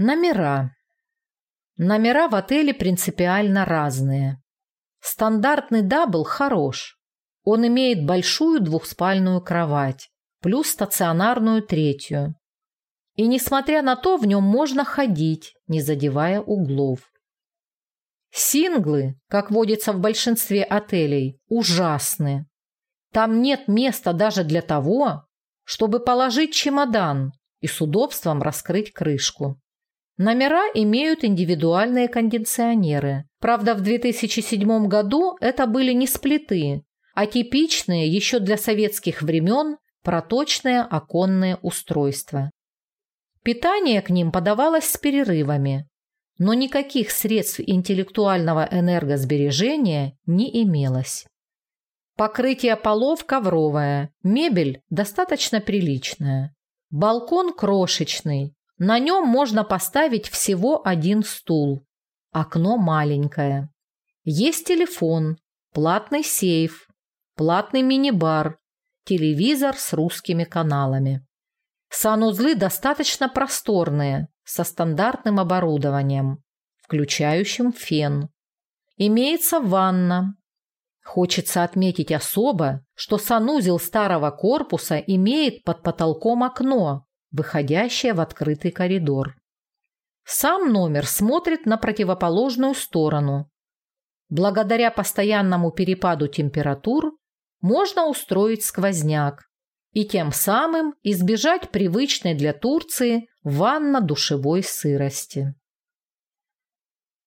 Номера. Номера в отеле принципиально разные. Стандартный дабл хорош. Он имеет большую двухспальную кровать, плюс стационарную третью. И несмотря на то, в нем можно ходить, не задевая углов. Синглы, как водится в большинстве отелей, ужасны. Там нет места даже для того, чтобы положить чемодан и с удобством раскрыть крышку. Номера имеют индивидуальные кондиционеры. Правда, в 2007 году это были не сплиты, а типичные еще для советских времен проточные оконные устройства. Питание к ним подавалось с перерывами, но никаких средств интеллектуального энергосбережения не имелось. Покрытие полов ковровое, мебель достаточно приличная. Балкон крошечный, на нем можно поставить всего один стул. Окно маленькое. Есть телефон, платный сейф, платный мини-бар, телевизор с русскими каналами. Санузлы достаточно просторные, со стандартным оборудованием, включающим фен. Имеется ванна, Хочется отметить особо, что санузел старого корпуса имеет под потолком окно, выходящее в открытый коридор. Сам номер смотрит на противоположную сторону. Благодаря постоянному перепаду температур можно устроить сквозняк и тем самым избежать привычной для Турции ванно-душевой сырости.